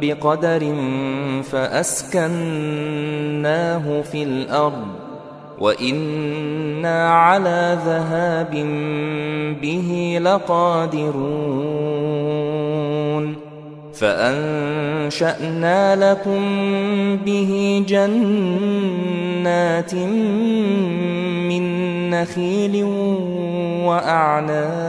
بقدر فأسكناه في الأرض وإنا على ذهاب به لقادرون فأنشأنا لكم به جنات من نخيل وأعناب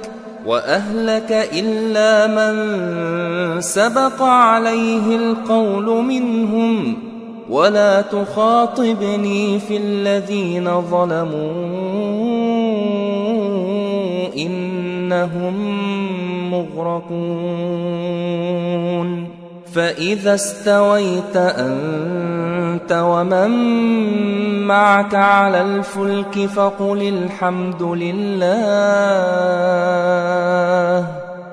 وأهلك إلا من سبق عليه القول منهم ولا تخاطبني في الذين ظلموا إنهم مغرقون فإذا استويت أنت ومن معك على الفلك فقل الحمد لله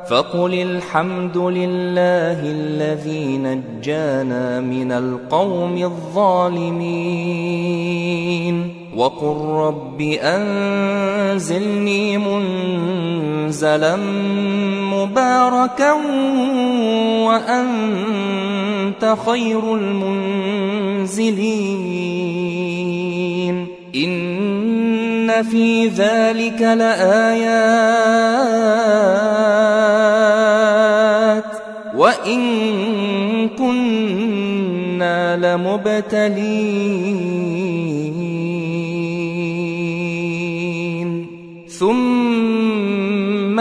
فقل الحمد لله الذي نجانا من القوم الظالمين. وقل رب أنزلني منزلا مباركا وأنت خير المنزلين. إن في ذلك لآيات. وإن كنا لمبتلين. ثم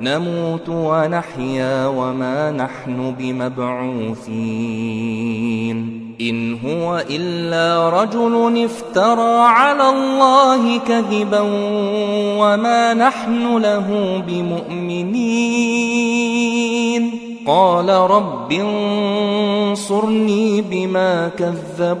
نموت ونحيا وما نحن بمبعوثين. إن هو إلا رجل افترى على الله كذبا وما نحن له بمؤمنين. قال رب انصرني بما كذبون.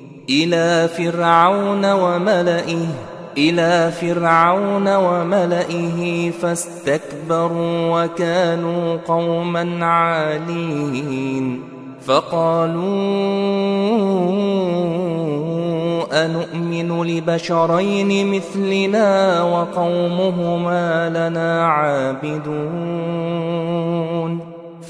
إلى فرعون وملئه إلى فرعون وملئه فاستكبروا وكانوا قوما عالين. فقالوا أنؤمن لبشرين مثلنا وقومهما لنا عابدون؟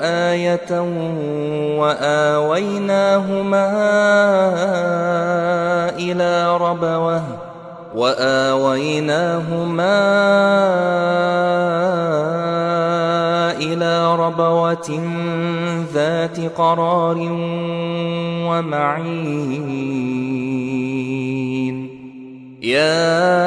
آية وآويناهما إلى ربوة وآويناهما إلى ربوة ذات قرار ومعين. يا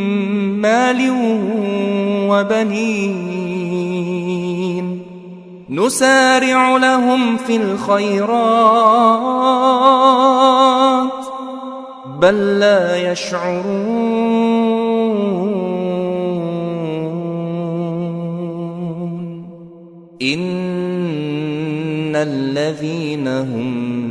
مال وبنين. نسارع لهم في الخيرات بل لا يشعرون. إن الذين هم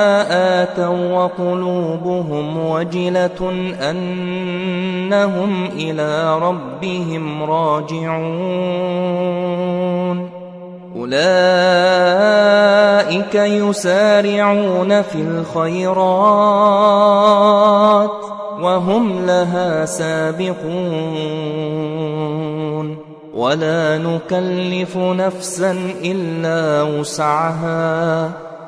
وقلوبهم وجلة أنهم إلى ربهم راجعون. أولئك يسارعون في الخيرات وهم لها سابقون. ولا نكلف نفسا إلا وسعها.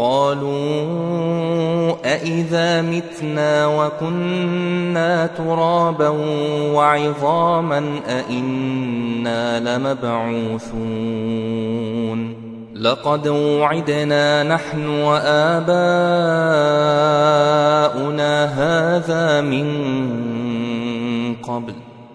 قالوا أإذا متنا وكنا ترابا وعظاما أإنا لمبعوثون لقد وعدنا نحن وآباؤنا هذا من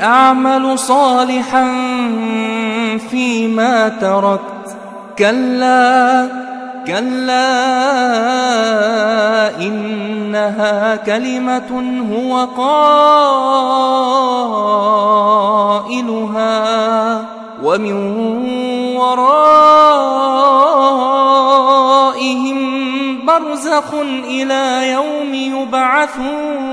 أعمل صالحا فيما تركت. كلا كلا إنها كلمة هو قائلها. ومن ورائهم برزخ إلى يوم يبعثون.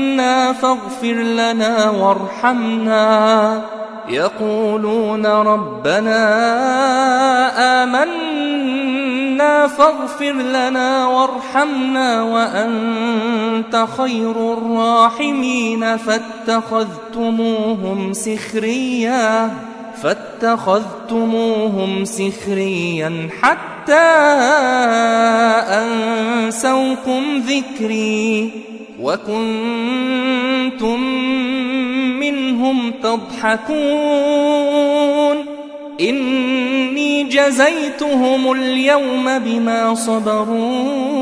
فاغفر لنا وارحمنا. يقولون ربنا آمنا فاغفر لنا وارحمنا وأنت خير الراحمين. فاتخذتموهم سخريا فاتخذتموهم سخريا حتى أنسوكم ذكري. وكنتم منهم تضحكون إني جزيتهم اليوم بما صبروا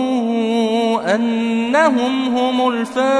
أنهم هم الفائزون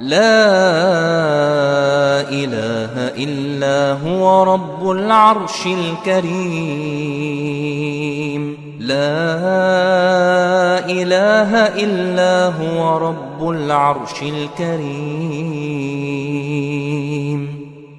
لا إله إلا هو رب العرش الكريم. لا إله إلا هو رب العرش الكريم.